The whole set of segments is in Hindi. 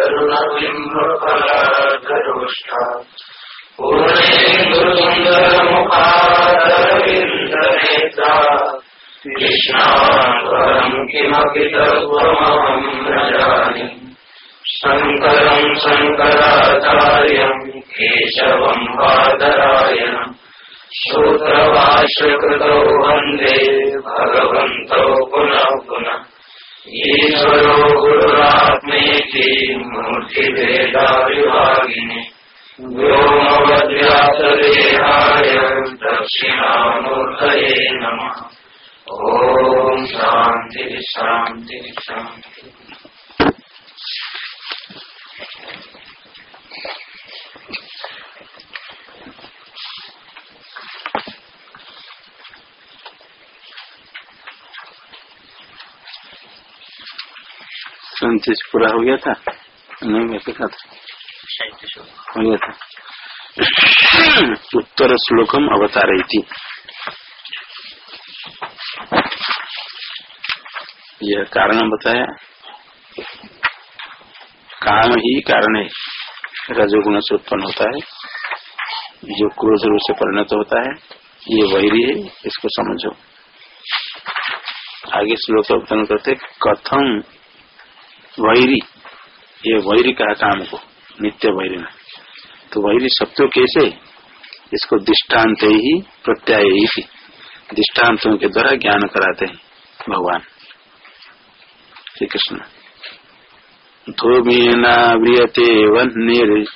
तरुणबिम्बफलाधरोष्ठा पूर्णेन्दुसुन्दरमुखादरविन्दनेत्रा कृष्णात्परम् किमपि तत्त्वमहम् न पुनः पुनः। ईश्वरो गुरुरात्मेति मूर्तिभेदाविभागिने व्योमवद्व्यासदेहाय दक्षिणामूर्तये नमः। ॐ सैंतीस पूरा हो गया था। नहीं वैसे था। हो गया था। उत्तर श्लोकम अवतार यह कारण बताया। काम ही कारण है। रजोगुण से उत्पन्न होता है। जो क्रोध रूप से परिणत होता है, ये वैरी है, इसको समझो। आगे श्लोक उत्पन्न करते कथम वैरी ये वैरी कहा काम को नित्य वैरी न तो वैरी सत्य कैसे इसको दृष्टांत ही प्रत्याय ही दृष्टान्तों के द्वारा ज्ञान कराते हैं भगवान। श्री कृष्ण धूमेनाव्रियते वह्निर्।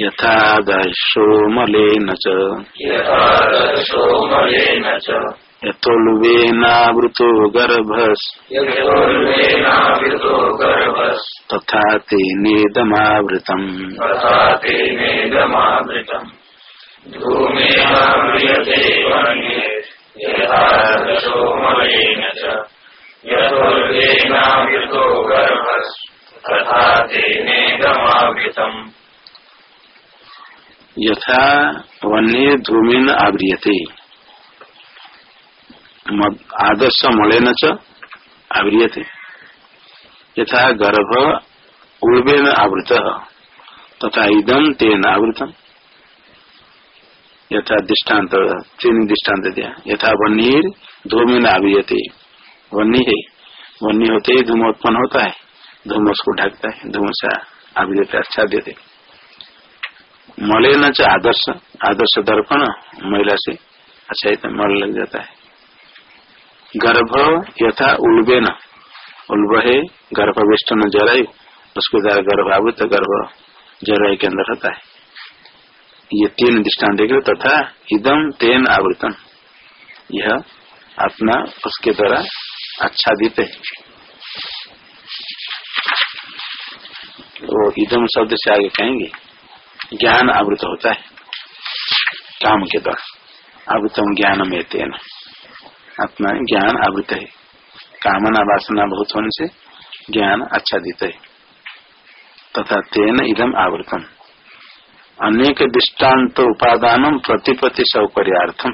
यथा दर्शो मलेन च। यथोल्वेनावृतो गर्भस्। तथा तेनेदमावृतम् यथा वन्य धूमेन आव्रियते आदर्श मलेन च आव्रियते यथा गर्भ उर्वेन आवृत, तथा इदम तेन आवृतम। यथा दृष्टांत तीन दृष्टांत दिया। यथा वन्नीर धूमेन आव्रियते वन्नी है वन्नी होते ही धूम उत्पन्न होता है। धूम उसको ढकता है, धूम से आव्रियते अच्छा देते। मलेन च आदर्श आदर्श दर्पण, महिला से अच्छा मल लग जाता है। गर्भ यथा उल्बे न उल्ब है गर्भविष्टन जरायु। उसके द्वारा गर्भावृत गर्भ जरायु के अंदर होता है। ये तीन दृष्टान देख तथा इदम तेन आवृतन यह अपना उसके द्वारा आच्छादित है। वो इदम शब्द से आगे कहेंगे, ज्ञान आवृत होता है। काम के द्वारा। आवृतम ज्ञान में तेन आत्मा ज्ञान आवृत है। कामना वासना बहुत होने से ज्ञान आच्छादित है। तथा तेन इदम आवृतम अनेक दृष्टांत उपादान प्रतिपति सौकर्यार्थम।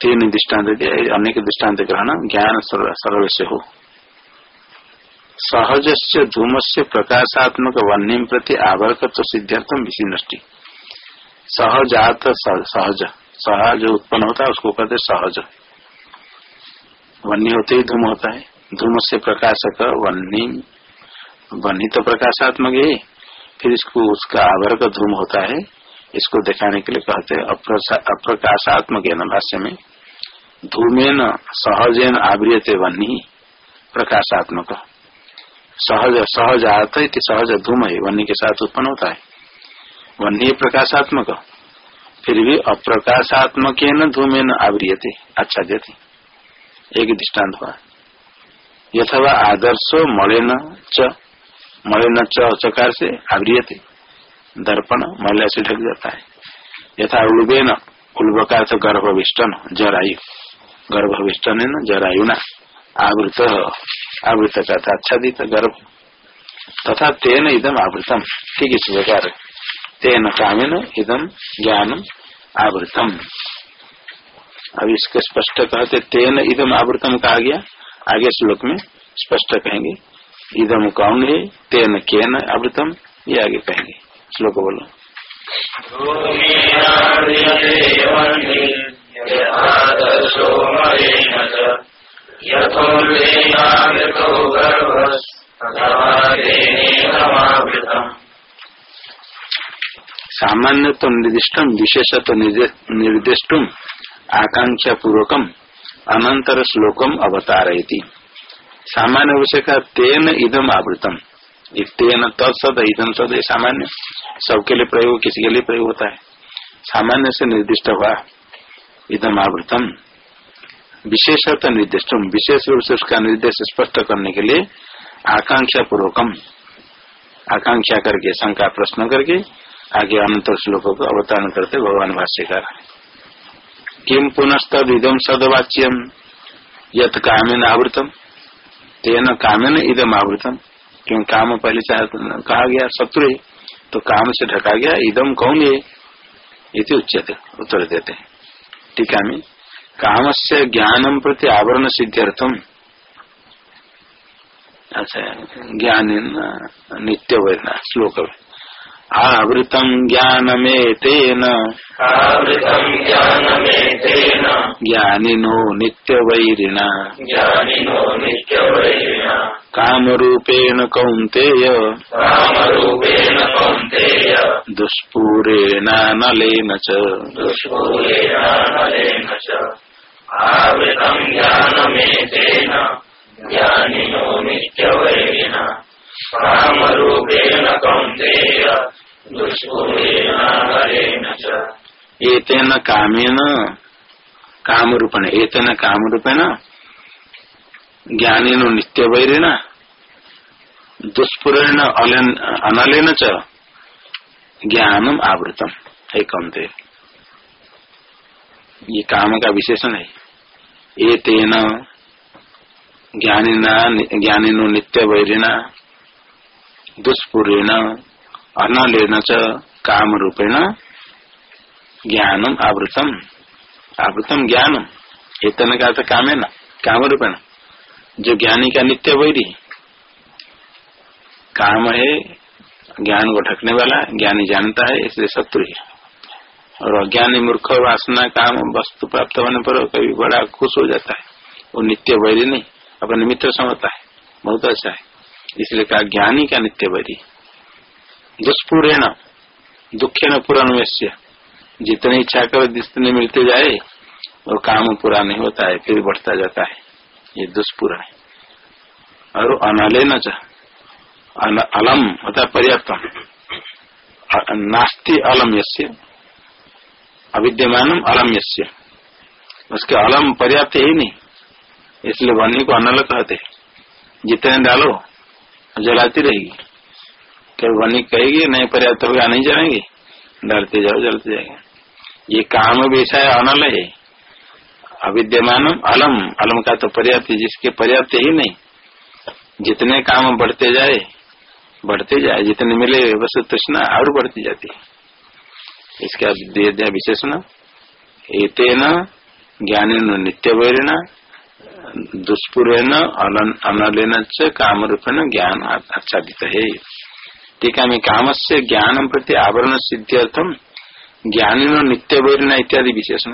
तीन दृष्टांत अनेक दृष्टांत ग्रहण ज्ञान सर्व से हो। सहज से धूम से प्रकाशात्मक वन्य प्रति आवर्क आवर्कत्व सिद्धार्थम विशिष्टि। सहजात सहज। सहज उत्पन्न होता है, उसको कहते सहज। वन्य होते ही धूम होता है। धूम से प्रकाशक वन्नी वन्नी तो प्रकाशात्मक है, फिर इसको, उसका आवर्क धूम होता है। इसको दिखाने के लिए कहते हैं अप्रकाशात्मक है न भाष्य में। धूमेन सहजेन आवृत वन्नी, प्रकाशात्मक। सहज सहज आता है सहज धूम है वन्य के साथ उत्पन्न होता है। वन्य प्रकाशात्मक। फिर भी अप्रकाशात्मक धूमेन आवृयते अच्छा देते एक दृष्टांत हुआ। यथवा आदर्श मलिन च, मलिन चकार से आवृयते दर्पण मल से ढक जाता है। यथा उल्बेन उल्ब का गर्भविष्टन, जरायु। गर्भविष्टन न जरायुना। आवृत आवृत का था आच्छादित गर्भ। तथा तेन इदम आवृतम। ठीक इस प्रकार। तेन कामेन इदम ज्ञानम आवृतम। अब इसको स्पष्ट कहते तेन इदम आवृतम कहा गया। आगे श्लोक में स्पष्ट कहेंगे इदम कौन है तेन केन आवृतम? ये आगे कहेंगे। श्लोक बोलो। सामान्य तो निर्दिष्टम विशेष तो निर्दिष्टुम। आकांक्षा पूर्वकम अनंतर श्लोकम अवतारयति। सामान्य विषय का तेन इदम आवृतम। तेन तत्सद इदम सद सामान्य। सबके लिए प्रयोग, किसी के लिए प्रयोग होता है। सामान्य से निर्दिष्ट हुआ। इदम आवृतम। विशेषत निर्दिष्ट विशेष रूप से उसका निर्देश स्पष्ट करने के लिए आकांक्षा पूर्वकम आकांक्षा करके, शंका प्रश्न करके आगे अनंतर श्लोकों को अवतरण करते भगवान भाष्यकार। किम पुनस्तद सदवाच्यम यत कामेन आवृतम तेन कामेन इदम आवृतम क्यों काम पहले कहा गया शत्रु तो काम से ढका गया इदम कौन है इति उच्यते, उत्तर देते। टीका में काम से ज्ञानम प्रति आवरण सिद्ध्यर्थम अच्छा ज्ञान नित्य वैना श्लोक में आवृतम ज्ञानमेतेन। आवृतम ज्ञानमेतेन। ज्ञानिनो नित्यवैरिणा। ज्ञानिनो नित्यवैरिणा। कामरूपेण कौन्तेय। कामरूपेण कौन्तेय। दुष्पूरेणानलेन च। दुष्पूरेणानलेन च। आवृतम ज्ञानमेतेन। ज्ञानिनो नित्यवैरिणा। एतेन कामेन काम रूपेण एतेन काम रूपेण ज्ञानिनो नित्यवैरिण, दुष्पूरेण अनलेन च ज्ञानम आवृतम। है कौनते ये काम का विशेषण है। एतेन ज्ञानिना ज्ञानिनो नित्य वैरिणा दुष्पूरेण, अनलेन च काम रूपेण ज्ञानम आवृतम। आवृतम ज्ञानम। इतने का तो काम है ना काम रूपेण जो ज्ञानी का नित्य वैरी। काम है, ज्ञान को ढकने वाला, ज्ञानी जानता है, इसलिए शत्रु है। और अज्ञानी मूर्ख, वासना, काम, वस्तु प्राप्त होने पर कभी बड़ा खुश हो जाता है। वो नित्य वैरी नहीं, अपने मित्र समझता है। बहुत अच्छा है। इसलिए कहा, ज्ञानी का नित्य वैरी दुष्पूरेण दुखे न पूर्ण जितनी इच्छा कर, जितने मिलते जाए, वो काम पूरा नहीं होता है, फिर बढ़ता जाता है। ये दुष्पूर्ण है। और अनले न अलम होता पर्याप्त नास्ति अलम यस्य अविद्यमान अलम यस्य। उसके अलम पर्याप्त ही नहीं, इसलिए वन्य को अनल कहते जितने डालो जलाती रहेगी। क्या वनी कहेगी, नहीं पर्याप्त होगा, नहीं जलेंगे डरते जाओ, जलते जाएँगे। ये काम ऐसा है अनल है। अविद्यमान अलम। अलम का तो पर्याप्त, जिसके पर्याप्त ही नहीं। जितने काम बढ़ते जाए बढ़ते जाए। जितने मिले बस तृष्णा और बढ़ती जाती है। इसका विशेषण। एतेन ज्ञानी नित्य वैरिण दुष्पूर्वेन अनलेन च काम रूपेण ज्ञान आच्छादित है। टीका में काम से ज्ञान प्रति आवरण सिद्ध्यर्थम ज्ञानी नित्य वैरिण इत्यादि विशेषण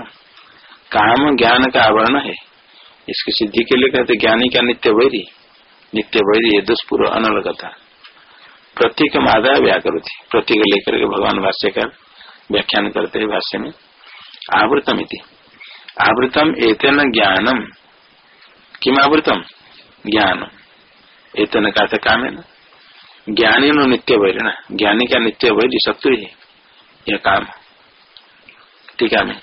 काम ज्ञान का आवरण है। इसकी सिद्धि के लिए कहते ज्ञानी का नित्य वैरी नित्य वैरी दुष्पूर्व अनलगता। प्रतीक आदाय व्याकर प्रतीक लेकर के भगवान भाष्यकार व्याख्यान करते है भाष्य में। आवृतम आवृतम एतन ज्ञानम। किम आवृतम ज्ञान। एतन का था काम है ना ज्ञानी नो नित्य वैर ना ज्ञानी का नित्य वैर शत्रु है यह काम टीका में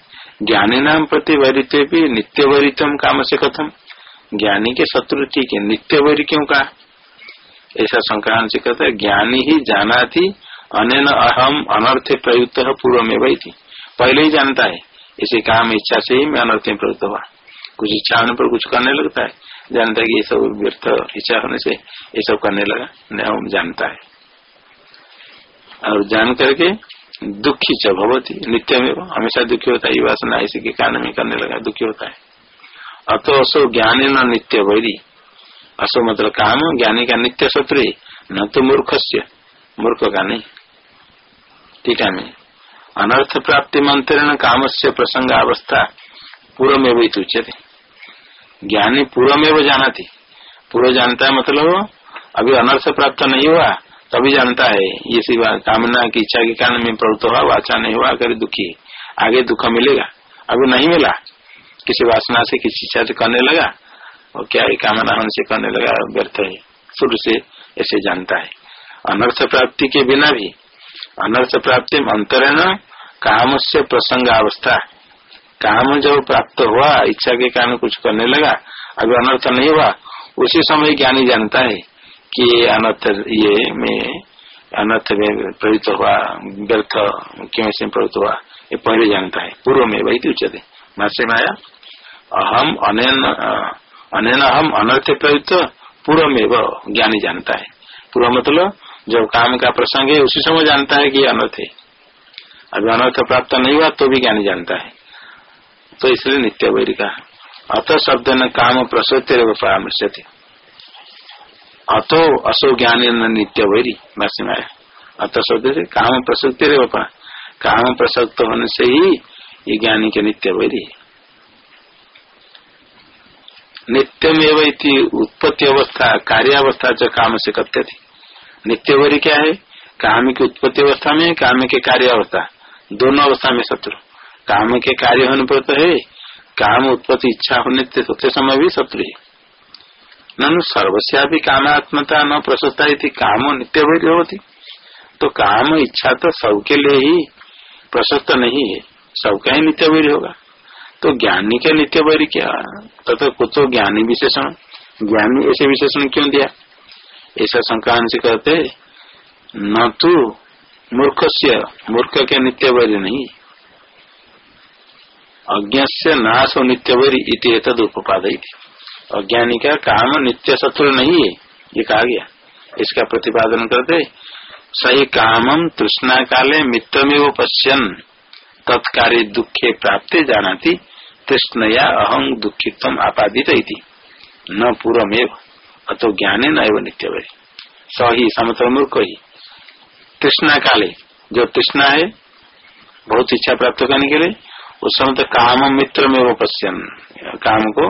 ज्ञानी नाम प्रति वैरित्व भी नित्य वैरितम काम से कथम। ज्ञानी के शत्रु ठीक है। नित्य वैर क्यों का? ऐसा संक्रांत से कहता है, ज्ञानी ही जाना थी अन अहम अनर्थ प्रयुक्त पूर्व में वही थी पहले ही जानता है। इसे काम इच्छा से ही मैं अनर्थ प्रयुक्त हुआ। कुछ इच्छा होने पर कुछ करने लगता है। जानता है कि ये सब व्यर्थ इच्छा होने से ये सब करने लगा। नहीं जानता है। और जान करके दुखी च भवती नित्य में हमेशा दुखी होता है। ये वासना इसी के कारण में करने लगा, दुखी होता है। अतो असो ज्ञानी न नित्य वैरी। असो मतलब काम, ज्ञानी का नित्य शत्रु, न तो मूर्ख से मूर्ख का नहीं। ठीक है अनर्थ प्राप्ति मंत्रण काम से प्रसंग अवस्था पूर्व में वही उचित ज्ञानी पूर्व में वो जाना थी पूर्व जानता है मतलब अभी अनर्थ प्राप्त नहीं हुआ, तभी जानता है। ये सी कामना की इच्छा के कारण में प्रवृत्त हुआ, वाचा नहीं हुआ अगर दुखी आगे दुख मिलेगा। अभी नहीं मिला। किसी वासना से, किसी इच्छा से करने लगा, और क्या है कामना से करने लगा, व्यर्थ है। शुरू से ऐसे जानता है। अनर्थ प्राप्ति के बिना भी, अनर्थ प्राप्ति में अंतरण काम से प्रसंग अवस्था काम जब प्राप्त हुआ, इच्छा के कारण कुछ करने लगा अभी अनर्थ नहीं हुआ, उसी समय ज्ञानी जानता है कि अनर्थ, ये में अनर्थ में प्रवृत्त हुआ, व्यर्थ क्यों से प्रवृत्त हुआ, ये पहले जानता है। पूर्व में वही उचित भाष्य में आया अहम अनैन अहम अनर्थ प्रवृत्त, पूर्व में वह ज्ञानी जानता है। पूर्व मतलब जब काम का प्रसंग है, उसी समय जानता है कि अनर्थ है। अभी अनर्थ प्राप्त नहीं हुआ तो भी ज्ञानी जानता है। तो इसलिए नित्य वैरी का अत शब्द न काम प्रसुति परामर्श थे अतो असो ज्ञानी नित्य वैरी भाष्य में अत शब्द से काम प्रसुति काम प्रसक्त होने से ही ये ज्ञानी के नित्य वैरी है नित्यमेव उत्पत्ति अवस्था कार्यावस्था जो काम से करते थे नित्यवरी क्या है काम की उत्पत्ति अवस्था में काम के कार्य अवस्था दोनों अवस्था में शत्रु काम के कार्य होने पर तो है। काम उत्पत्ति इच्छा होने होते समय भी शत्रु है। सर्वस्या भी कामात्मता न प्रशस्ता काम नित्य होती। तो काम इच्छा तो सबके लिए ही प्रशस्त नहीं है। सबका ही नित्य वैर होगा। तो ज्ञानी के नित्य वैर क्या? तथा तो कुछ तो ज्ञानी विशेषण। ज्ञानी ऐसे विशेषण क्यों दिया? ऐसा संक्रांत कहते न तो मूर्ख से मूर्ख के नित्य वैर नहीं। अज्ञ से नाश हो नित्य वैरी इति। तद उपादय अज्ञानी का काम नित्य शत्रु नहीं है, ये कहा गया। इसका प्रतिपादन करते, सही कामम तृष्णा काले मित्रमेव पश्यन तत्कार्य दुखे प्राप्ति जानाती, तृष्णया अहं दुखित्व आपादित न पूर्वमेव, अतो ज्ञाने न एवं नित्य वही सही समतल मूर्ख ही तृष्णा काले, जो तृष्णा है, बहुत इच्छा प्राप्त करने के लिए उस समय तो काम मित्र में वो पश्यन। काम को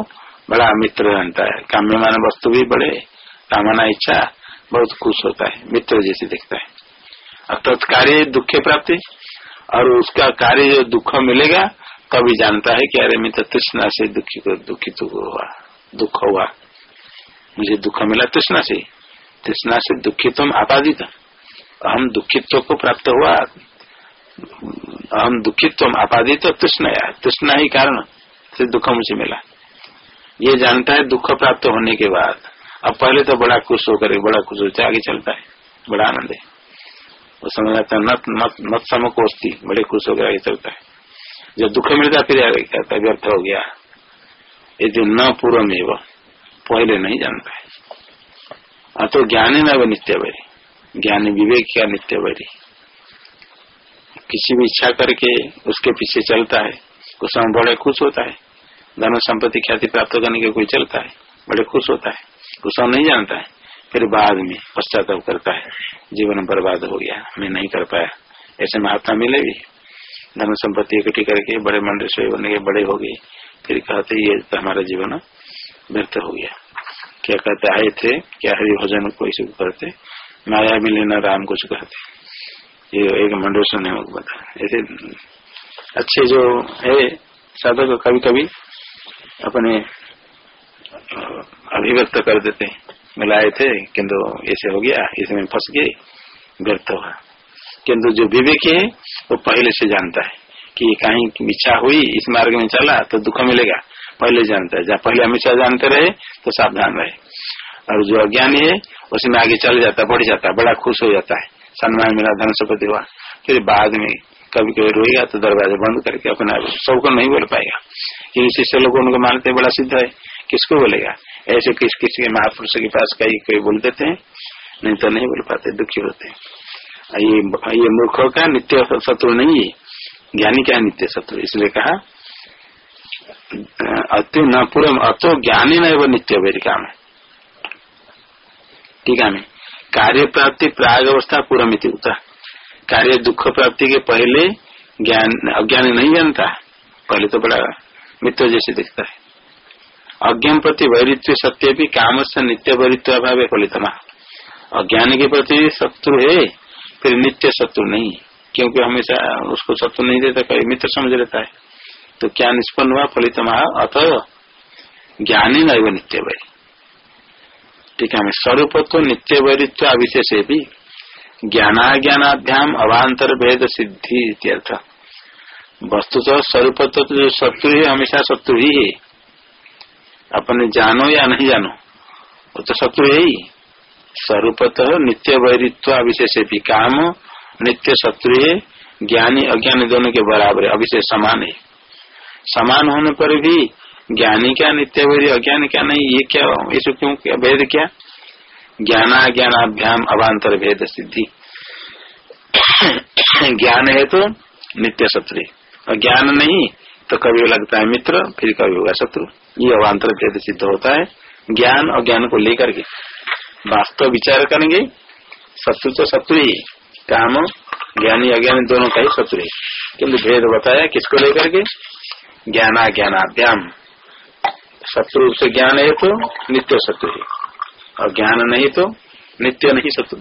बड़ा मित्र जानता है। काम्य मान वस्तु भी बड़े, कामना इच्छा, बहुत खुश होता है, मित्र जैसे देखता है। और तत्कार्य दुखे प्राप्ति, और उसका कार्य जो दुख मिलेगा, तभी जानता है कि अरे मैं तो तृष्णा से दुखी को दुखित हुआ, दुख हुआ। मुझे दुख मिला तृष्णा से। तृष्णा से दुखित आपादित हम दुखित्व को प्राप्त हुआ हम दुखित्व आपादित तृष्णया तृष्णा ही। कारण से दुख मुझे मिला। ये जानता है दुख प्राप्त होने के बाद, अब पहले तो बड़ा खुश होकर, बड़ा खुश होता आगे चलता है। बड़ा आनंद है। वो समझ आता है नत मत मत समकोस्ती बड़े खुश होकर आगे चलता है। जब दुख मिलता फिर आगे कहता है, व्यर्थ हो गया। यदि न पूर्व में वह पहले नहीं जानता है। तो ज्ञानी न वो नित्य वैरी। ज्ञानी विवेक का नित्य वैरी। किसी भी इच्छा करके उसके पीछे चलता है उस समय बड़े खुश होता है। धन संपत्ति ख्याति प्राप्त करने के कोई चलता है, बड़े खुश होता है। उस समय नहीं जानता है, फिर बाद में पश्चाताप करता है। जीवन बर्बाद हो गया, मैं नहीं कर पाया। ऐसे महात्मा मिले भी धन संपत्ति इकट्ठी करके बड़े मंडल बनने के, बड़े हो गए। फिर कहते ये तो हमारा जीवन व्यर्थ हो गया। क्या कहते आए थे, क्या हरि भोजन को इसी करते? माया मिले न राम कुछ कहते ये एक मंडल सुनने को बता ऐसे अच्छे जो है, साधक कभी कभी अपने अभिव्यक्त कर देते मिलाए थे, किंतु ऐसे हो गया, इसमें फंस गए, व्यर्थ हुआ। किंतु जो विवेक है, वो पहले से जानता है कि कहीं इच्छा हुई, इस मार्ग में चला तो दुख मिलेगा। पहले जानता है। जहाँ पहले हमेशा जानते रहे तो सावधान रहे। और जो अज्ञानी है, उसमें आगे चल जाता, बढ़ जाता, बड़ा खुश हो जाता है। सम्मान मिला, धन हुआ फिर बाद में कभी कभी रोएगा तो दरवाज़ा बंद करके अपना सबको नहीं बोल पाएगा। क्योंकि शिष्य लोग उनको मानते बड़ा सिद्ध है। किसको बोलेगा? ऐसे किस, किसी के महापुरुष के पास कई कोई बोल देते हैं, नहीं तो नहीं बोल पाते, दुखी होते हैं। ये ये मूर्खों का नित्य शत्रु नहीं है। ज्ञानी क्या नित्य शत्रु इसलिए कहा अति न पूर्व अतो ज्ञानी नित्य वेद काम ठीक है कार्य प्राप्ति प्राग अवस्था पूर्वमिति होता कार्य दुख प्राप्ति के पहले ज्ञान, अज्ञान नहीं जानता। पहले तो बड़ा मित्र जैसे दिखता है। अज्ञान प्रति वैरित्व सत्य भी काम से नित्य वैरित्व अभाव है फलितमा। अज्ञान के प्रति शत्रु है, फिर नित्य शत्रु नहीं। क्योंकि हमेशा उसको शत्रु नहीं देता, कभी मित्र समझ लेता है। तो क्या निष्पन्न हुआ? फलितमा। अतः ज्ञानी नित्य वैरी ठीक है स्वरूप तो नित्य वैरित्व अविशेष भी ज्ञानाज्ञानाभ्याम अवान्तर भेद सिद्धि इत्यर्थ। वस्तु तो स्वरूप तो जो शत्रु है हमेशा शत्रु ही है। अपने जानो या नहीं जानो, वो तो शत्रु है ही। स्वरूपत नित्य वैरित्व अविशेष भी काम, नित्य शत्रु है, ज्ञानी अज्ञानी दोनों के बराबर है, अविशेष समान है। समान होने पर भी ज्ञानी क्या नित्य वैरी अज्ञानी क्या नहीं, ये क्या इस क्यों क्या, भेद क्या? ज्ञानाज्ञानाभ्याम अवान्तर भेद सिद्धि। ज्ञान है तो नित्य शत्रु। और ज्ञान नहीं तो कभी लगता है मित्र, फिर कभी होगा शत्रु। ये अवान्तर भेद सिद्ध होता है, ज्ञान और ज्ञान को लेकर के। वास्तव विचार करेंगे, शत्रु तो शत्रु ही, काम, ज्ञानी अज्ञानी दोनों का ही शत्रु है। किन्तु भेद बताया किसको लेकर के? ज्ञान ज्ञाना ज्ञानाभ्याम। शत्रु से ज्ञान है तो नित्य शत्रु है। और ज्ञान नहीं तो नित्य नहीं शत्रु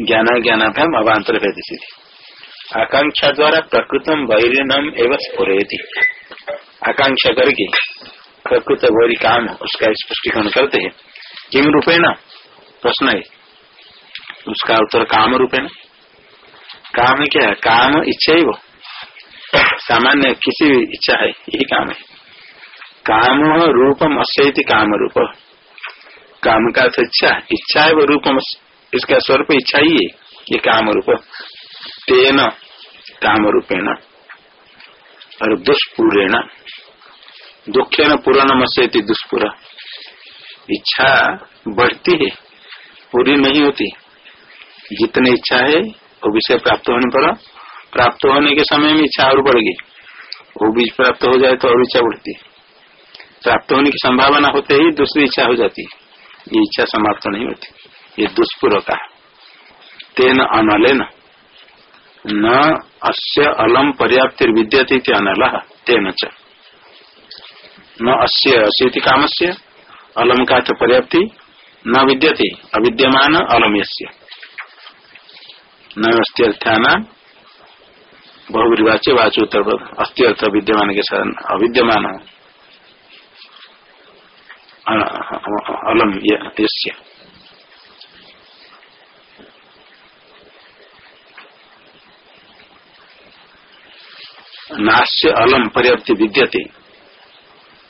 ज्ञान ज्ञानाभ्याम अवान्तर भेद सिद्धि। आकांक्षा द्वारा प्रकृतम वैरिनम एवं स्फुरेती आकांक्षा करके प्रकृत वैरी काम उसका स्पष्टीकरण करते हैं। किम रूपेण? प्रश्न है। उसका उत्तर काम रूपेण काम क्या है? काम इच्छा ही वो। सामान्य किसी भी इच्छा है, यही काम है। काम रूपम अश्य काम रूप। काम का इच्छा इच्छा है वो रूपम इसका स्वरूप इच्छा ही है ये काम रूप। तेन काम रूपेण। और दुष्पूरेण। दुखे न पूर्ण से दुष्पूर। इच्छा बढ़ती है। पूरी नहीं होती। जितनी इच्छा है, वो विषय प्राप्त होने पर, प्राप्त होने के समय में इच्छा और बढ़ गई। वो बीज प्राप्त हो जाए तो और इच्छा बढ़ती। प्राप्त होने की संभावना होते ही दूसरी इच्छा हो जाती। ये इच्छा समाप्त नहीं होती। ये दुष्पूर्व का तेन अनलेन। न अस्य अलम पर्याप्त विद्यते अनल। तेन च। न अस्य अस्य काम से अलम का पर्याप्ति। न विद्यते, अविद्यमान अलम यस्य न अस्त्यर्थाना बहुविवाच्य वाचोत्तर अस्त्यर्थ विद्यमान के साथ, अविद्यमान। अलम यस्य। नाश्य अलम पर्याप्त विद्यते।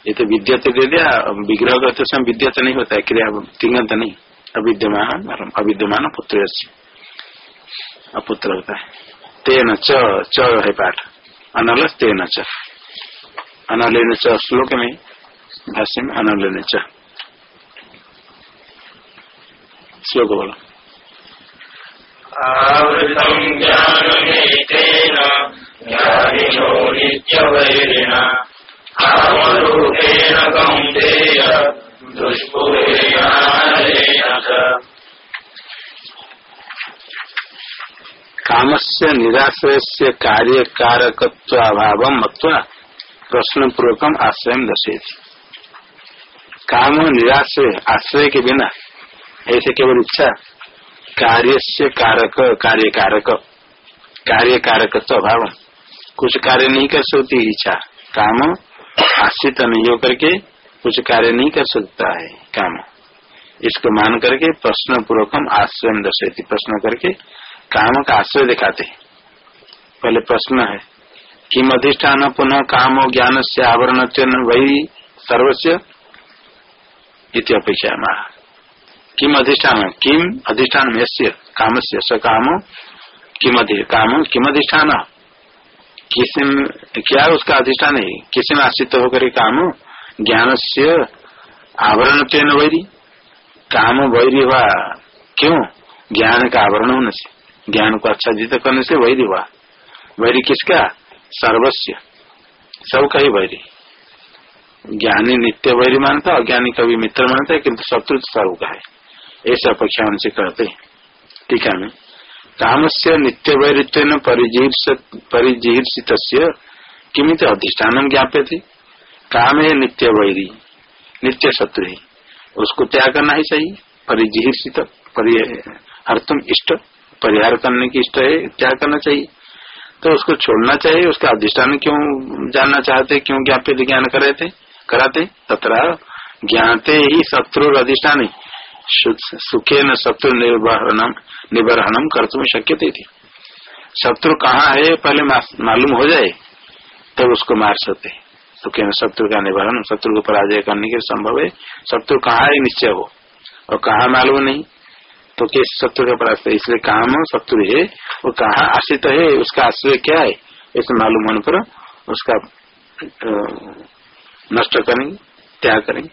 ये तो विद्यते दे दिया विग्रह करते समय विद्यत नहीं होता है, क्रिया तिंगंत नहीं। अविद्यमान अविद्यमान पुत्र अपुत्र होता है। तेन च च है पाठ। अनल तेन च। अनलेन च श्लोक में, भाष्य में अनलेन च। श्लोक बोलो। आवृतम ज्ञानमेतेन काम से निराश्रय से कार्य मत्वा प्रश्न पूर्वकम आश्रय दर्शेती काम निराश्रय आश्रय के बिना ऐसे केवल इच्छा कार्य से कारक कार्य कारक अभाव कुछ कार्य नहीं कर सकती इच्छा। काम आश्रित नहीं होकर के कुछ कार्य नहीं कर सकता है काम। इसको मान करके प्रश्न पूर्वकम आश्रय दर्शेती प्रश्न करके काम का आश्रय दिखाते पहले प्रश्न है, किम अधिष्ठान पुनः काम ज्ञान से आवरण वही सर्वस्व अपेक्षा किम अधिष्ठान किम अधिष्ठान काम से स काम किम काम किम अधिष्ठान किसी क्या उसका अधिष्ठान है? किसी में आश्रित होकर काम ज्ञान से आवरण तेन वैरी। काम वैरी हुआ क्यों? ज्ञान का आवरण होने से, ज्ञान को आच्छादित करने से वैरी हुआ वैरी किसका? सर्वस्व सबका ही वैरी। ज्ञानी नित्य वैरी मानता, अज्ञानी कभी मित्र मानता है, किंतु शत्रु तो सर्व का है। ऐसा अपेक्षा उनसे कहते ठीक है काम से नित्य वैरित्व परिजीर्षित किमित अधिष्ठान ज्ञाप्य थे काम है नित्य वैरी नित्य शत्रु है उसको त्याग करना ही चाहिए परिजिहित तुम इष्ट, परिहार करने की इष्ट है, त्याग करना चाहिए। तो उसको छोड़ना चाहिए, उसका अधिष्ठान क्यों जानना चाहते, क्यों ज्ञाप्य ज्ञान करे थे कराते? तथा ज्ञाते ही शत्रु अधिष्ठान सुखे न शत्रु निर्वहनम निबरहनम कर तुम शक्य थी शत्रु कहाँ है, पहले मालूम हो जाए, तब उसको मार सकते सुखे न शत्रु का निवारण शत्रु को पराजय करने के संभव है। शत्रु कहाँ है, निश्चय हो। और कहा मालूम नहीं तो कैसे शत्रु का पराजय इसलिए काम शत्रु है, वो कहाँ आश्रित है, उसका आश्रय क्या है ऐसे मालूम होने पर उसका नष्ट करेंगे, त्याग करेंगे।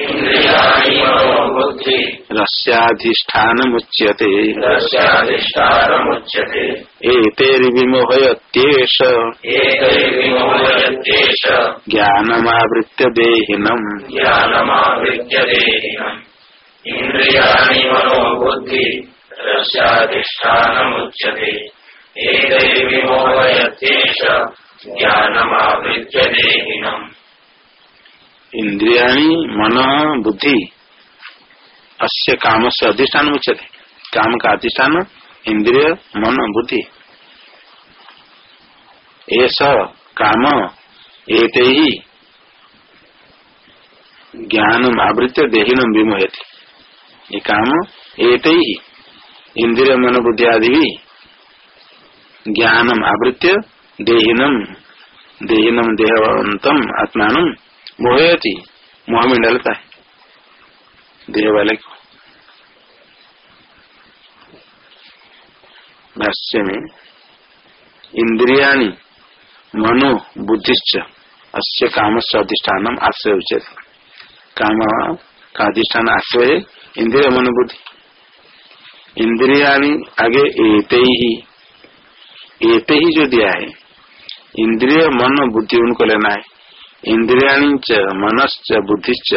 इंद्रियाणी मनो बुद्धि। रस्याधिष्ठान मुच्यते एतेर्विमोहयत्येष। ज्ञानमावृत्य देहिनम्। इंद्रियाणि मनो बुद्धि। रस्याधिष्ठानमुच्यते। एतैर्विमोहयत्येष। देहिनम् इंद्रिया मन, बुद्धि, अस्य काम से अधिष्ठान उच्चते काम का अधिष्ठान, इंद्रिय, मन, बुद्धि। ऐसा काम एक ही ज्ञान आवृत्य देहीन विमोहती ये काम एक ही इंद्रिय, मन, बुद्धि आदि भी ज्ञानम आवृत्य देहीनम देहीनम देहवंतम आत्मान मोहती मोह में डलता है। देह वाले को। भाष्य में इंद्रिया मनो बुद्धिश्च, अस्य काम से अधिष्ठान आश्रय उचित काम का अधिष्ठान आश्रय इंद्रिय मनोबुद्धि इंद्रिया आगे एते ही एते ही जो दिया है इंद्रिय मन बुद्धि उनको लेना है। इंद्रियाणी च मनश्च, बुद्धिश्च।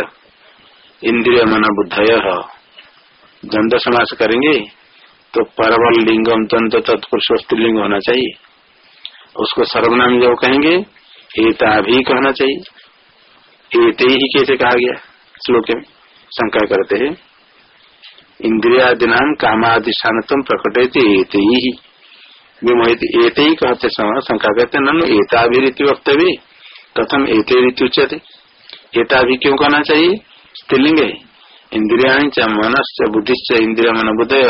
इंद्रिय मन बुद्धय। द्वंद समास करेंगे तो परवल लिंगम द्वंद तत्पुरुष लिंग होना चाहिए। उसको सर्वनाम जब कहेंगे एता भी कहना चाहिए। एते ही कैसे कहा गया श्लोक में? शंका करते हैं। इंद्रियादि नाम कामाधिष्ठान प्रकट एते ही। एते ही कहते समय शंका करते ननु एता भी कथम एते रीति एता भी क्यों कहना चाहिए स्त्रीलिंग है इंद्रिया मनश्च बुद्धिश्च इंद्रिया मन बुद्धय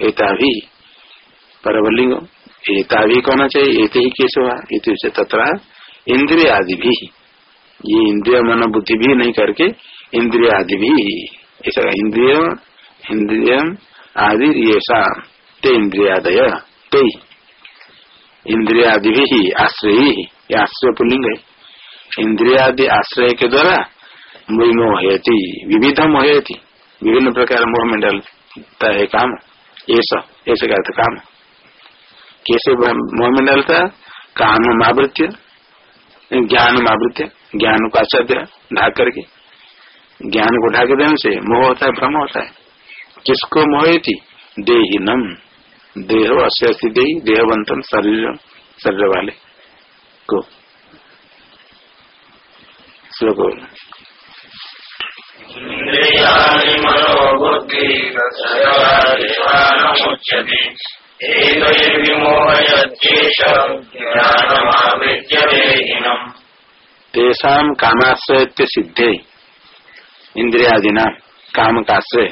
एता भी परवलिंग एता भी कहना चाहिए एते ही कैसे हुआ इति तथा इंद्रिया आदि भी ये इंद्रिय मन बुद्धि भी नहीं करके इंद्रिय आदि भी ऐसा इंद्रिय इंद्रिय आदि ये ते इंद्रियादय ते इंद्रियादि भी आश्रय ही आश्रय पुलिंग है इंद्रियादि आश्रय के द्वारा मोहयती विविध मोहयती विभिन्न प्रकार मोह में डलता है काम ऐसा ऐसे का काम कैसे मोह में डलता काम आवृत्य ज्ञान आवृत्य ज्ञान को आचार्य ढाक करके ज्ञान को ढाक देने से मोह होता है भ्रम होता है किसको मोहती देहीनम देह अस्य देही देहवंतम शरीर शरीर वाले को। श्लोक तेषा कामाश्रय सिद्धे। इंद्रियादिना काम का आश्रय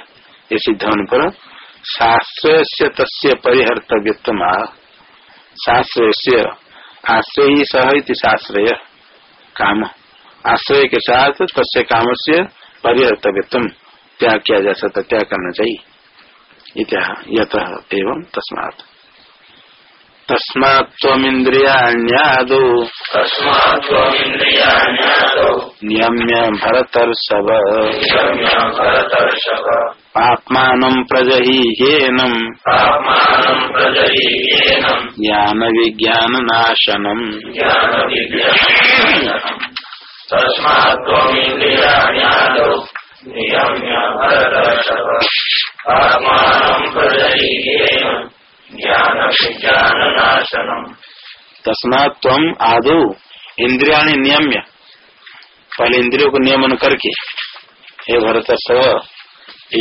ये सिद्ध होने पर शास्त्र से तस्य परिहर्तव्य शास्त्र से आश्रय सह शास्त्रय काम। आश्रय के साथ तस्य काम से परिहर्तव्य त्याग किया जा सकता, त्याग करना चाहिए। यत एवं तस्मात। तस्मात्मिन्द्रियाण्यादौ तस्मात् नियम्य भरतर्षभ। पाप्मानं प्रजहीह्येनम् पाप्मानं प्रजहीयेनम् ज्ञानविज्ञाननाशनम् ज्ञानविज्ञानम् तस्मात् त्वमिन्द्रियाण्यादौ। नियम्य भरतर्षभ। आत्मानं प्रजहीयेन ज्ञानविज्ञाननाशनम्। तस्मात तम आदो इंद्रिया नियम्य पहले इंद्रियों को नियमन करके हे भरत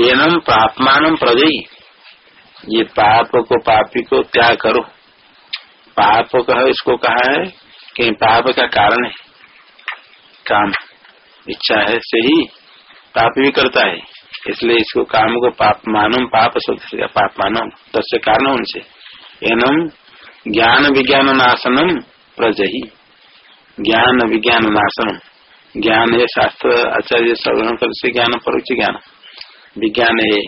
एनम पापमान प्रजयी। ये पाप को पापी को त्याग करो। पाप कह इसको कहा है कि पाप का कारण है। काम, इच्छा है, से ही पाप भी करता है। इसलिए इसको काम को पाप मानम पाप शब्द पाप मानम तस्य कारण उनसे एनम ज्ञान विज्ञान नाशनम प्रजही। ज्ञान विज्ञान नाशनम ज्ञान है शास्त्र, आचार्य श्रवण कर से ज्ञान, परोक्ष ज्ञान। विज्ञान है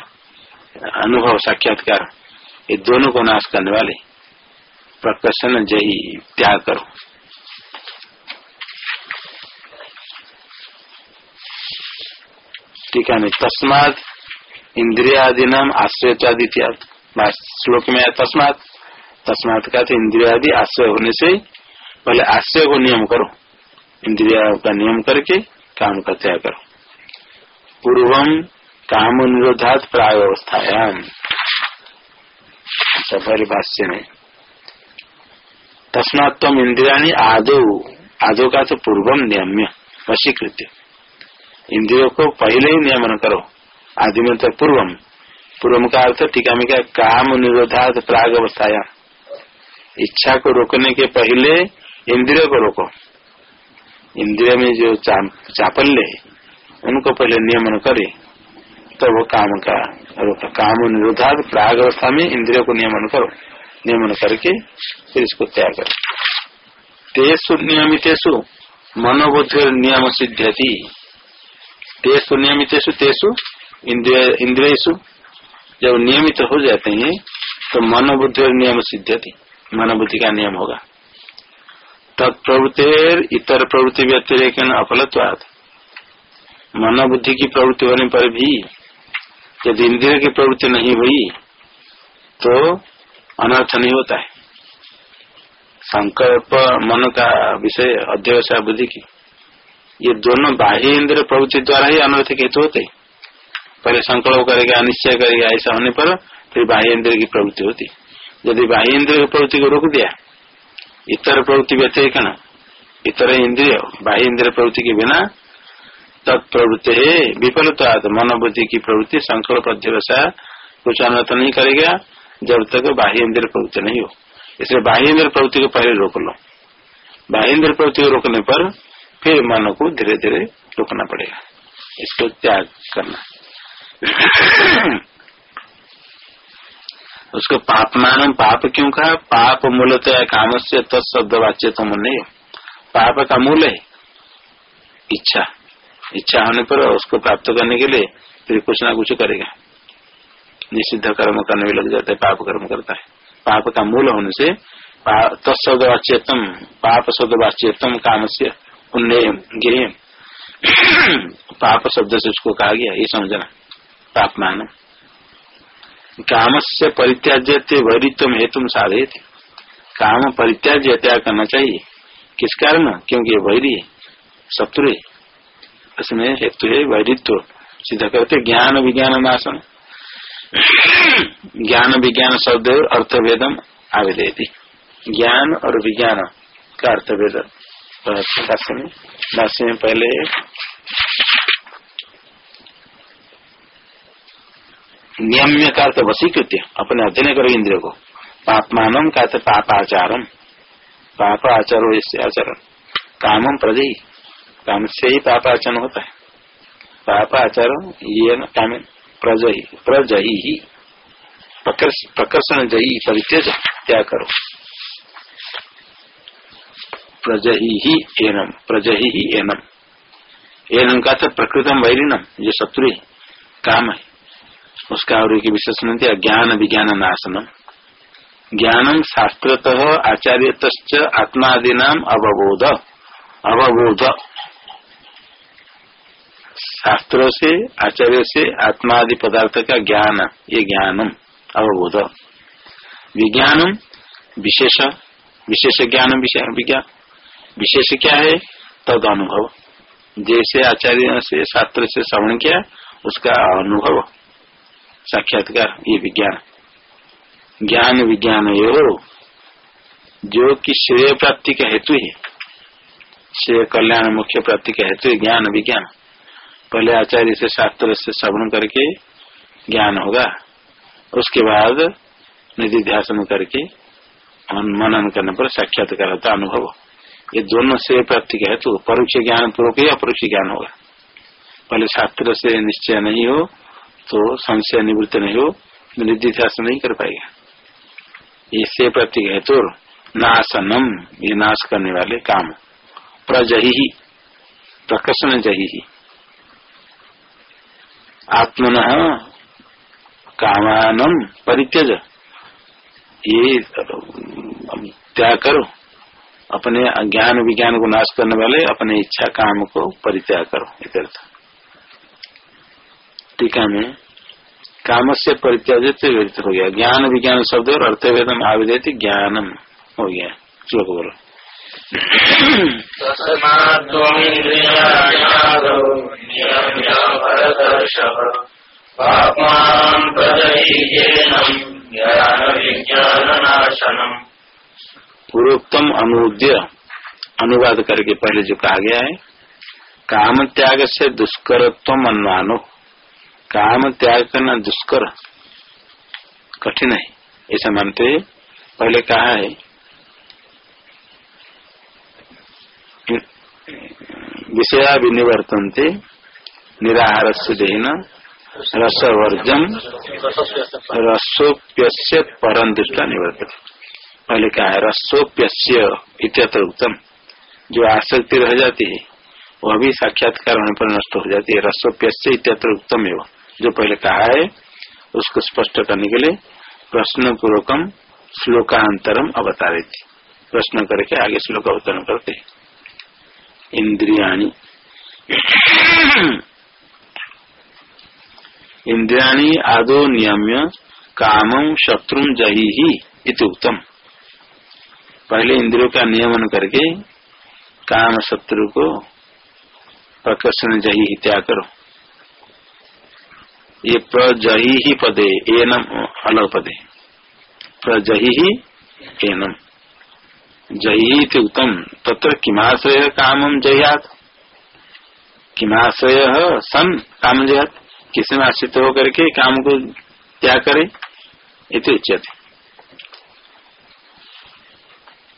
अनुभव, साक्षात्कार। ये दोनों को नाश करने वाले। प्रकर्षण, जही, त्याग करो। है नहीं, तस्मात इंद्रियादि नाम आश्रयत्वादि श्लोक में तस्मात। तस्मात का तो इंद्रियादि आश्रय होने से पहले आश्रय को नियम करो। इंद्रिया का नियम करके काम का त्याग करो। पूर्वम काम निरोधात प्राग अवस्थायाम पहले भाष्य में। तस्मात तम इंद्रिया आदो। आदो का तो पूर्वम नियम्य, वशीकृत्य। इंद्रियों को पहले ही नियमन करो। आदि में तो पूर्वम। पूर्वम का अर्थ टीका में क्या काम निरोधात प्राग अवस्थाया। इच्छा को रोकने के पहले इंद्रियों को रोको। इंद्रिय में जो चा, चापल्य है उनको पहले नियमन करे। तो वो काम का रोका काम निरोधात प्राग अवस्था में इंद्रियों को नियमन करो। नियमन करके फिर इसको त्याग करो। तेसु नियमितेशु मनोबुद्धि नियम सिद्ध्यति तेसु नियमितेशु तेसु, इंद्रियु जब नियमित हो जाते हैं तो मनोबुद्धि और नियम सिद्ध्यति, मनोबुद्धि का नियम होगा। तत्प्रवृत्ति इतर प्रवृत्ति व्यतिरेक अफलत्वाद मनोबुद्धि की प्रवृत्ति होने पर भी यदि इंद्रिय की प्रवृत्ति नहीं हुई तो अनर्थ नहीं होता है। संकल्प, मन का विषय, अध्यवसाय बुद्धि की। ये दोनों बाह्य इंद्र प्रवृत्ति द्वारा ही अनर्थ हेतु होते पहले संकल्प करेगा निश्चय करेगा, ऐसा होने पर फिर बाह्य इंद्र की प्रवृत्ति होती। यदि बाह्य इंद्रिय की प्रवृत्ति को रोक दिया, इतर प्रवृत्ति व्यतिरिक इतर इंद्रिय, बाह्य इंद्रिय प्रवृत्ति के बिना तत्प्रवृत्ति है विफलता मनोबुद्धि की प्रवृत्ति, संकल्प अध्यवसाय कुछ अनर्थ नहीं करेगा, जब तक बाह्य इंद्र प्रवृत्ति नहीं हो। इसलिए बाह्य इंद्र प्रवृत्ति को पहले रोक लो। बाह्य इंद्र प्रवृत्ति को रोकने पर फिर मन को धीरे धीरे रोकना पड़ेगा। इसको त्याग करना। उसको पापमान पाप क्यों कहा? पाप मूलतः काम से तत्शब्द वाच्य तो नहीं पाप का मूल है। इच्छा। इच्छा होने पर उसको प्राप्त करने के लिए फिर कुछ ना कुछ करेगा। निषिद्ध कर्म करने में लग जाता है, पाप कर्म करता है। पाप का मूल होने से तत्शब्द वाच्यतम पाप शब्द वाच्यतम काम से पुण्य गिरे। पाप शब्द से उसको कहा गया, ये समझना पापमान काम से परित्याज्य वैरित्व हेतु साधे थे काम परित्याज्य त्याग करना चाहिए। किस कारण? क्योंकि वैरी है, शत्रु है। उसमें हेतु है वैरित्व। सिद्ध करते ज्ञान विज्ञान नाशन ज्ञान विज्ञान शब्द अर्थभेदम आवेदी ज्ञान और विज्ञान का अर्थभेद भाष्य में पहले नियम्य का अर्थ वसीकृत्य अपने अध्ययन करो इंद्रिय को। पापमान का अर्थ पापाचारम। पाप आचारो इससे आचरण कामम प्रजयी। काम से ही पाप आचरण होता है। पाप आचार ये न काम प्रजही प्रजही ही। प्रकर्षण जही परित्यज, त्याग करो। प्रजही ही एनम प्रजही ही एनम। एनम का तो प्रकृतम वैरिनम जो शत्रु, काम। है उसका और एक विशेषण दिया ज्ञान विज्ञान नाशनम ज्ञानम शास्त्रतः आचार्य आत्मादीना अवबोध। अवबोध। शास्त्रों से आचार्य से आत्मा आदि पदार्थ का ज्ञान, ये ज्ञानम अवबोध। विज्ञानम विशेष विशेष ज्ञान विज्ञान विशेष क्या है? तद अनुभव। जैसे आचार्य से, शास्त्र से श्रवण किया, उसका अनुभव। साक्षात्कार, ये विज्ञान। ज्ञान विज्ञान यो जो कि श्रेय प्राप्ति का हेतु है। श्रेय कल्याण मुख्य प्राप्ति का हेतु ज्ञान विज्ञान। पहले आचार्य से, शास्त्र से श्रवण करके ज्ञान होगा। उसके बाद निधि ध्यान करके मनन करने पर साक्षात्कार होता, अनुभव। ये दोनों से प्राप्ति का हेतु परोक्ष ज्ञान पूर्वक या अपरोक्ष ज्ञान होगा। पहले शास्त्र से निश्चय नहीं हो तो संशय निवृत्त नहीं हो निधि नहीं कर पाएगा। प्राप्ति का हेतु नाशनम ये नाश करने वाले काम। प्रजही प्रकर्षण जही आत्मन कामानम परित्यज। ये त्याग करो। अपने ज्ञान विज्ञान को नाश करने वाले अपने इच्छा काम को परित्याग करो इत्यर्थ टीका में, काम से परित्याग हो गया। ज्ञान विज्ञान शब्द और अर्थवेदम आविदेत ज्ञानम हो गया। श्लोक बोलो। पूर्वोत्तम अनुद्य अनुवाद करके पहले जो कहा गया है, काम त्याग से दुष्करत्व मनवानो काम त्याग करना दुष्कर, कठिन है, ऐसा मानते पहले कहा है विषया विनिवर्तनते निराहार से देन रसवर्जम रसोप्य परम दृष्टा निवर्तन पहले कहा है रसोप्य उत्तम जो आसक्ति रह जाती है, वह भी साक्षात्कार होने पर नष्ट हो जाती है। रसोप्य इत्यत्र उत्तम एवं। जो पहले कहा है, उसको स्पष्ट करने के लिए प्रश्न पूर्वकम श्लोकांतरम अवतारित। प्रश्न करके आगे श्लोक अवतरण करते इंद्रियाणी। इंद्रियाणी आदो नियम्य कामम शत्रु जही ही उत्तम पहले इंद्रियों का नियमन करके काम शत्रु को प्रकर्षण जही ही त्याग करो। ये प्रजही ही पदे, एनम अलग पदे। प्रजही ही एनम। जयी उत्तम। तत्र किमाश्रय कामम जयात। किमाश्रय सन काम जयात। किसमें आश्रित होकर के काम को क्या करे? इति उच्यते।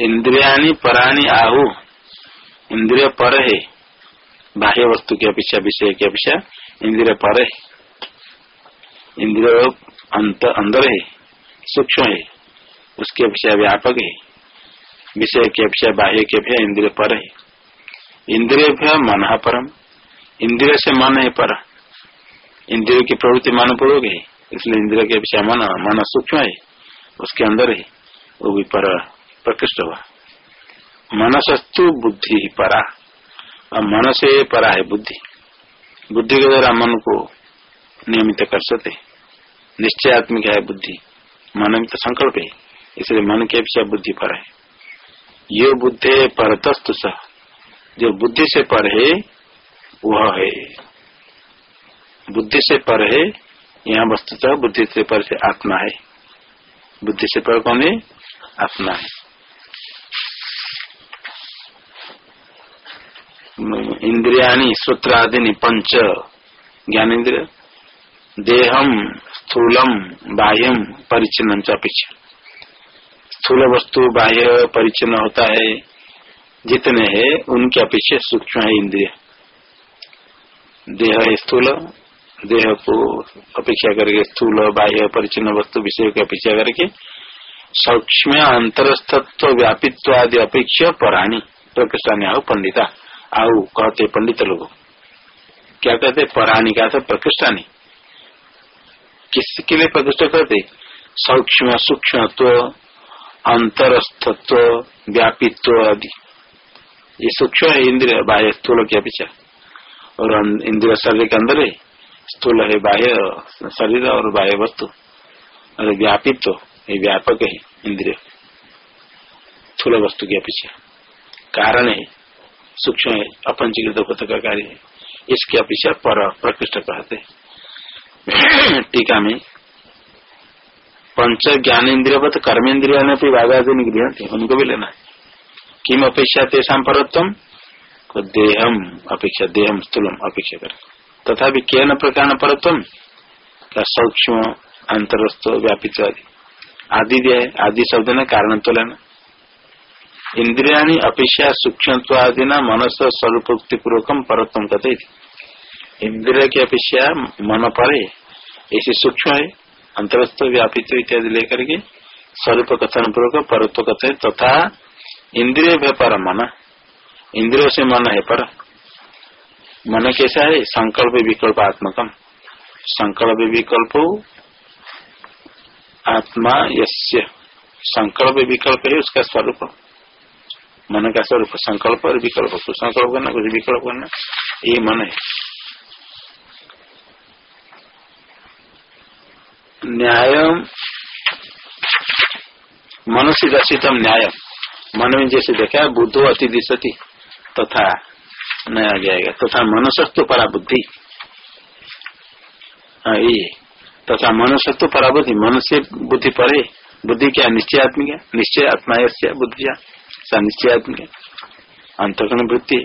इंद्रियाणी पराणी आहु। इंद्रिय पर है। बाह्य वस्तु की अपेक्षा, विषय की अपेक्षा इंद्रिय पर है। इंद्रिय अंत, अंदर है। सूक्ष्म है। उसके अपेक्षा व्यापक है। विषय की अपेक्षा, बाह्य के अपेक्षा इंद्रिय पर है। इंद्रिय मन परम। इंद्रिय से मन है पर। इंद्रिय की प्रवृत्ति मन पूर्वक है। इसलिए इंद्रिय के अपेक्षा मन मन सूक्ष्म है। उसके अंदर है। वो भी पर। प्रकृष्ट हुआ। मनसस्तु बुद्धि ही परा। और मन से परा है बुद्धि। बुद्धि के द्वारा मन को नियमित कर सकते निश्चयात्मिक है बुद्धि। मन में तो संकल्प है, इसलिए मन के अपेक्षा बुद्धि पर है। ये बुद्धि परतस्तु सह जो बुद्धि से पर है, वह है। बुद्धि से पर है, यहाँ वस्तुतः बुद्धि से पर से आत्मा है। बुद्धि से पर कौन है? आत्मा है। इंद्रियाणी सूत्रादि पंच ज्ञानेन्द्रिय देहम स्थूलम बाह्यम परिचिन अपेक्षा स्थूल वस्तु बाह्य परिचन्न होता है, जितने है, उनके अपेक्षा सूक्ष्म है इंद्रिय। देह है स्थूल, देह को अपेक्षा करके स्थूल, बाह्य परिचन्न वस्तु विषय की अपेक्षा करके सूक्ष्म, अंतरस्थत्व, व्यापित्व आदि अपेक्षा पराणी प्रकृष्टानी आओ पंडिता। आओ कहते पंडित लोग। क्या कहते पराणी का था प्रकृष्टानी किसके लिए प्रतिष्ठा करते? सूक्ष्म, सूक्ष्मत्व, अंतरस्थत्व, व्यापित्व आदि। ये सूक्ष्म है, इंद्रिय, बाह्य स्थूल की अपेक्षा। और इंद्रिय शरीर के अंदर है, स्थूल है, बाह्य शरीर और बाह्य वस्तु। और व्यापित्व, ये व्यापक है, इंद्रिय। स्थूल वस्तु की अपेक्षा। कारण है सूक्ष्म है अपंचीकृत होता का कार्य है। इसकी अपेक्षा पर प्रकृष्ट कहते टीका में पंच ज्ञान इंद्रियवत कर्मेन्द्रिय ने भी बाघादि गृह थे उनको भी लेना है। किम अपेक्षा तेषा परत्व? को देहम अपेक्षा, देहम स्थूलम अपेक्षा कर। तथा क्या न प्रकार परत्व? क्या सूक्ष्म अंतरस्थ व्यापित आदि आदि दिया है आदि शब्द ने कारण तो लेना। इंद्रिया अपेक्षा सूक्ष्म मनस स्वरूपोक्ति पूर्वकम परत्व कहते इंद्रिय की अपेक्षा मन परे ऐसे सूक्ष्म है, अंतरस्थ व्यापित इत्यादि लेकर के स्वरूप कथन पूर्वक परत्व कथन तथा इंद्रिय व्यापार मन। इंद्रियों से मन है पर। मन कैसा है? संकल्प विकल्प आत्मकम संकल्प विकल्प आत्मा यस्य। संकल्प विकल्प है उसका स्वरूप। मन का स्वरूप संकल्प और विकल्प कुछ संकल्प करना, कुछ विकल्प करना, ये मन है। न्याय मनुष्य दर्शितम न्याय मन में जैसे देखा, बुद्धो अति दिशति तथा नया जाएगा तथा मनुष्यत्व परा बुद्धि ये। तथा मनुष्यत्व परा बुद्धि मनुष्य बुद्धि परे, बुद्धि क्या निश्चय आत्मिक निश्चय आत्मा बुद्धिया। सा निश्चय आत्मिक अंतकरण वृत्ति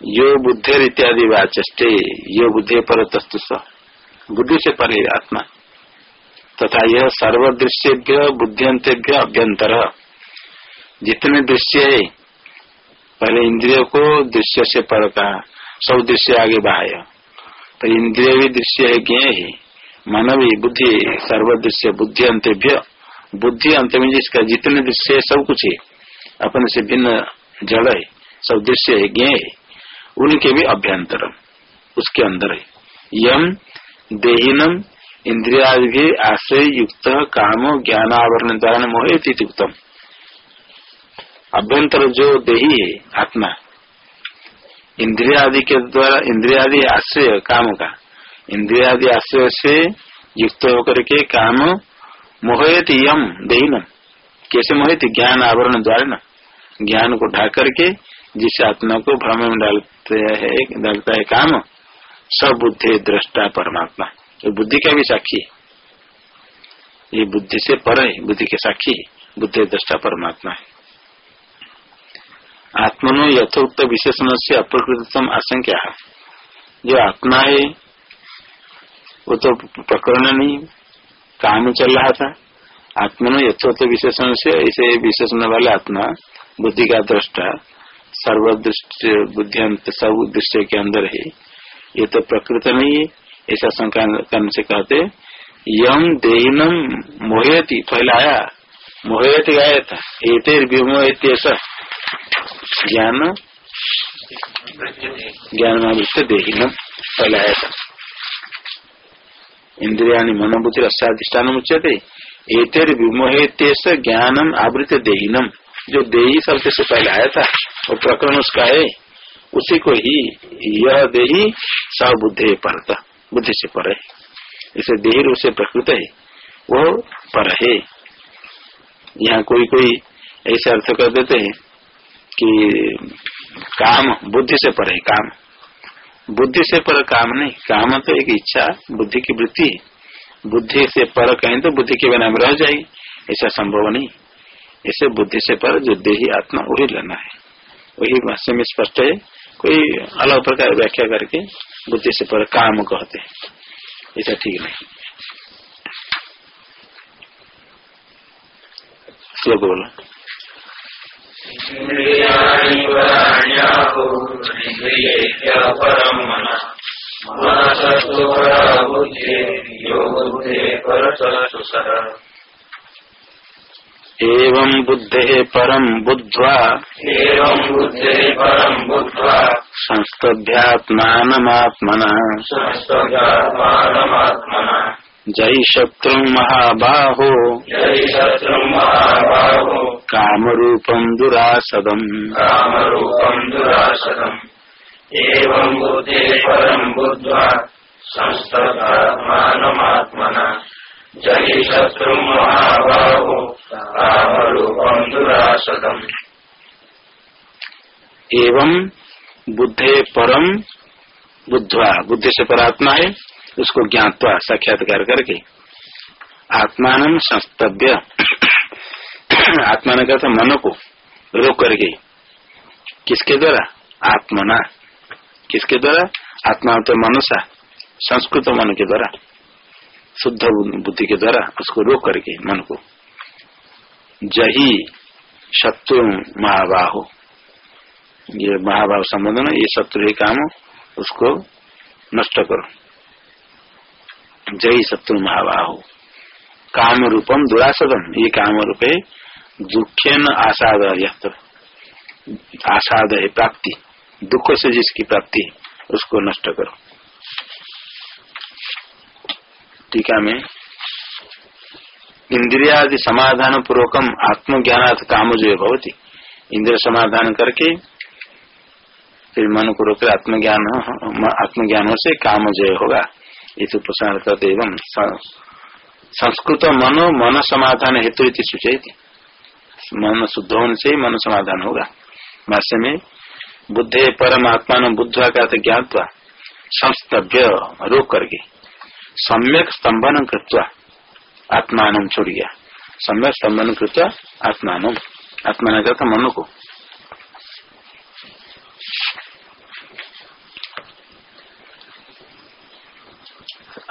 यो बुद्धि इत्यादि वाचे यो बुद्धि पर तस्तु बुद्धि से परे आत्मा। तथा यह सर्वदृश्यभ्य, बुद्धियंतेभ्य, अभ्यंतर। जितने दृश्य है, पहले इंद्रिय को दृश्य से पर कहा सब दृश्य आगे बाह्य तो इंद्रिय भी दृश्य है ज्ञ है मन भी बुद्धि, सर्वदृश्य बुद्धि अंत्यभ्य बुद्धि अंत में जिसका जितने दृश्य है, सब कुछ है। अपने से भिन्न जड़ है, सब दृश्य है, ज्ञ है। उनके भी अभ्यंतर उसके अंदर है। यम, देहीनम, इंद्रियादि भी आश्रय, युक्त, काम ज्ञान आवरण द्वारा मोहित उत्तम। अभ्यंतर जो देही है, आत्मा इंद्रिया आदि के द्वारा इंद्रिया आदि आश्रय, काम का इंद्रिया आदि आश्रय से युक्त होकर के काम मोहित यम देहीनम कैसे मोहित ज्ञान आवरण द्वारा न ज्ञान को ढा करके जिस आत्मा को भ्रम में डालते है डालता है काम सब बुद्धि दृष्टा परमात्मा। ये बुद्धि का भी साक्षी है। ये बुद्धि से पर है, बुद्धि के साक्षी है। बुद्धि दृष्टा परमात्मा है। आत्मनो यथोक्त विशेषण से अप्रकृतम आशंका जो आत्मा है, वो तो प्रकरण नहीं काम चल रहा था। आत्मनो यथोक्त विशेषण से ऐसे विशेषण वाले आत्मा, बुद्धि का दृष्टा, सर्वदृष्टि बुद्धियंत सब दृष्टि के अंदर है। ये तो प्रकृत नहीं है ऐसा शंका से कहते यम देनम मोहयती आया मोहयती आया था एतेर ऐसा ज्ञान ज्ञान देहीनम आया था। इंद्रिया मनोबुद्धि रसाधिष्ठान उच्चते एतेर विमोहतेस ज्ञानम आवृत देहीनम जो देही शब्द से पहले आया था वो प्रकरण उसका है उसी को ही यह देही सबुद्धि परता बुद्धि से पर है इसे देह रूप से प्रकृत है वो पर है यहाँ कोई कोई ऐसे अर्थ कर देते हैं कि काम बुद्धि से पर है काम बुद्धि से पर काम नहीं। काम तो एक इच्छा, बुद्धि की वृत्ति बुद्धि से पर कहें तो बुद्धि के बिना रह जाएगी ऐसा संभव नहीं। ऐसे बुद्धि से पर जो देही आत्मा, वही लेना है। वही भाष्य में स्पष्ट है। कोई अलग प्रकार व्याख्या करके बुद्धि से पर काम कहते हैं। ऐसा ठीक नहीं। बोलो। एवं बुद्धे परम बुद्ध्वा एवं बुद्धेः परं बुद्ध्वा संस्तभ्यात्मानमात्मना। संस्तभ्यात्मानमात्मना। जय शत्रु महाबाहो। जय शत्रुं महाबाहो। कामरूपम दुरासदम। कामरूपं दुरासदम्। एवं बुद्धे परं जहि शत्रुं दुरासदम्। एवं बुद्धे परम बुद्धवा बुद्धि से परात्मा है, उसको ज्ञातवा, साक्षात्कार करके। आत्मान संस्तभ्य, आत्मा ने कहता मन को, रोक करके। किसके द्वारा? आत्मना। किसके द्वारा? आत्मा तो मनुष्य, संस्कृत मन के द्वारा, शुद्ध बुद्धि के द्वारा उसको रोक करके मन को। जही शत्रु महाबाहो। ये महाभाव संबोधन ये शत्रु ही काम उसको नष्ट करो। जय शत्रु महाबाहो। काम रूपम दुरासदम। ये काम रूप है न आसाद आसाद है प्राप्ति। दुख से जिसकी प्राप्ति उसको नष्ट करो। टीका में, इंद्रियादि समाधान पूर्वकम आत्मज्ञानात् काम जो भवती। इंद्रिय समाधान करके, फिर मन को रोकर आत्मज्ञान आत्मज्ञान से काम जय होगा प्रसार करते एवं संस्कृत मनो मन समाधान हेतु सूचित मन शुद्ध होने से मन समाधान होगा। भाष्य में बुद्धे परमात्मा बुद्ध का ज्ञातवा, संस्तभ्य रोक करके, सम्यक स्तंभन कृत्वा, आत्मान छोड़ गया सम्यक स्तंभन कृत्वा, आत्मान आत्मा ने कहता मन को।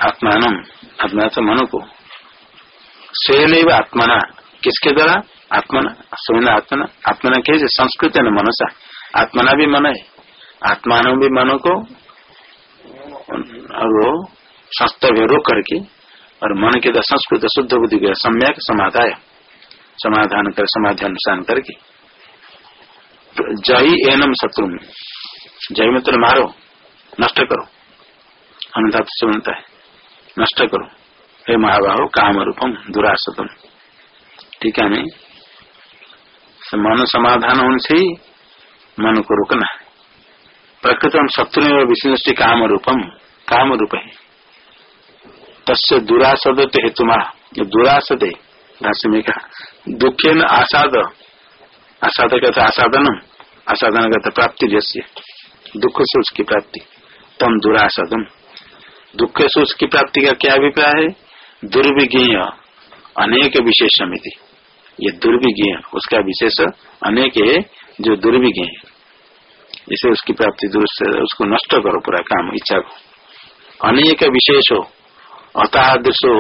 आत्मान आत्मा तो मन को। स्वयं आत्मना, किसके द्वारा? आत्मना स्वयं आत्मना आत्मना कैसे संस्कृत है मनसा आत्मना भी मन है। आत्मान भी मनो को वो संस्तव्य रोक करके और मन के द्वारा संस्कृत शुद्ध बुद्धि के सम्यक समाधाय समाधान कर, समाधान करके। तो जय एनम शत्रु जय मित्र मारो, नष्ट करो। अनुधातु से बनता है, नष्ट करो। हे महाबाहो काम रूपम दुरासतम। ठीक है नहीं मन समाधान उनसे ही मन को रोकना प्रकृतम शत्रु विष्णु काम रूपम काम रूप है तस्य दुरासद हेतु दुरासद भाष्य में कहा दुखे न आसाद आसाद कहते आसादन आसादन कहते प्राप्ति जैसे दुख से उसकी प्राप्ति। तम दुरासदम दुख से उसकी प्राप्ति का क्या अभिप्राय है? दुर्विज्ञ अनेक विशेष समिति ये दुर्विज्ञ उसका विशेष अनेक है, जो दुर्विज्ञ है इसे उसकी प्राप्ति दुरुस्त उसको नष्ट करो पूरा काम, इच्छा को। अनेक विशेष हो अतादृशो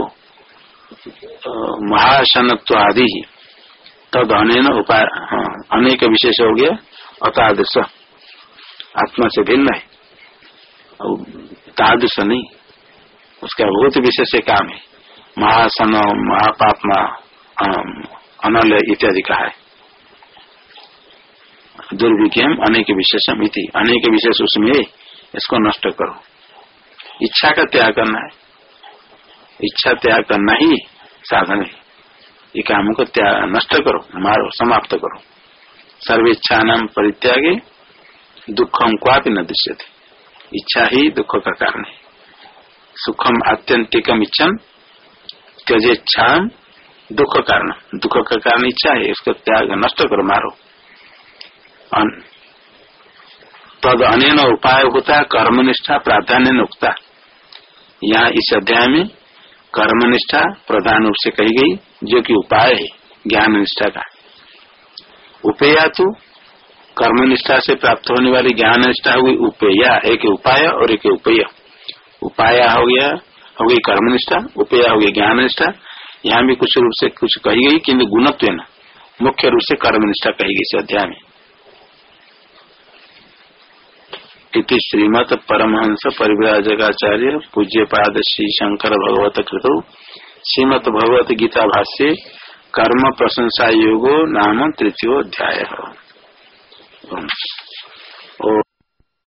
महासनत्व आदि तद अनेन उपाय अनेक विशेष हो गया, अतादृश। आत्मा से भिन्न है। तादृश नहीं। उसका बहुत विशेष काम है। महासन महापात्मा अनल इत्यादि का है। दुर्विज्ञम अनेक विशेषम इति, अनेक विशेष उसमें इसको नष्ट करो। इच्छा का त्याग करना है। इच्छा त्याग करना ही साधन है। ये काम को त्याग, नष्ट करो, मारो, समाप्त करो। सर्वेच्छा नाम परित्यागे दुखम क्वापि न दृश्य इच्छा ही दुख का कारण है। सुखम आत्यंतिकम इच्छन त्यजेच्छा दुख कारण। दुख का कारण इच्छा है, इसको त्याग, नष्ट करो, मारो। तद अन उपाय होता है कर्मनिष्ठा प्राधान्य उगता यहाँ इस अध्याय में कर्मनिष्ठा प्रधान रूप से कही गई, जो कि उपाय है ज्ञान निष्ठा का। उपेया तो कर्मनिष्ठा से प्राप्त होने वाली ज्ञान निष्ठा हुई उपेया, एक उपाय और एक उपेय। उपाय हो गया, हो गई कर्मनिष्ठा, उपेया हो गई ज्ञान निष्ठा यहाँ भी कुछ रूप से कुछ कही गई किन्तु गुणत्व मुख्य रूप से कर्मनिष्ठा कही गई इस अध्याय में। इति श्रीमत परमहंस परिव्राजकाचार्य पूज्य पाद श्री शंकर भगवत कृत। श्रीमद भगवत गीता भाष्य, कर्म प्रशंसा योगो नाम तृतीय अध्याय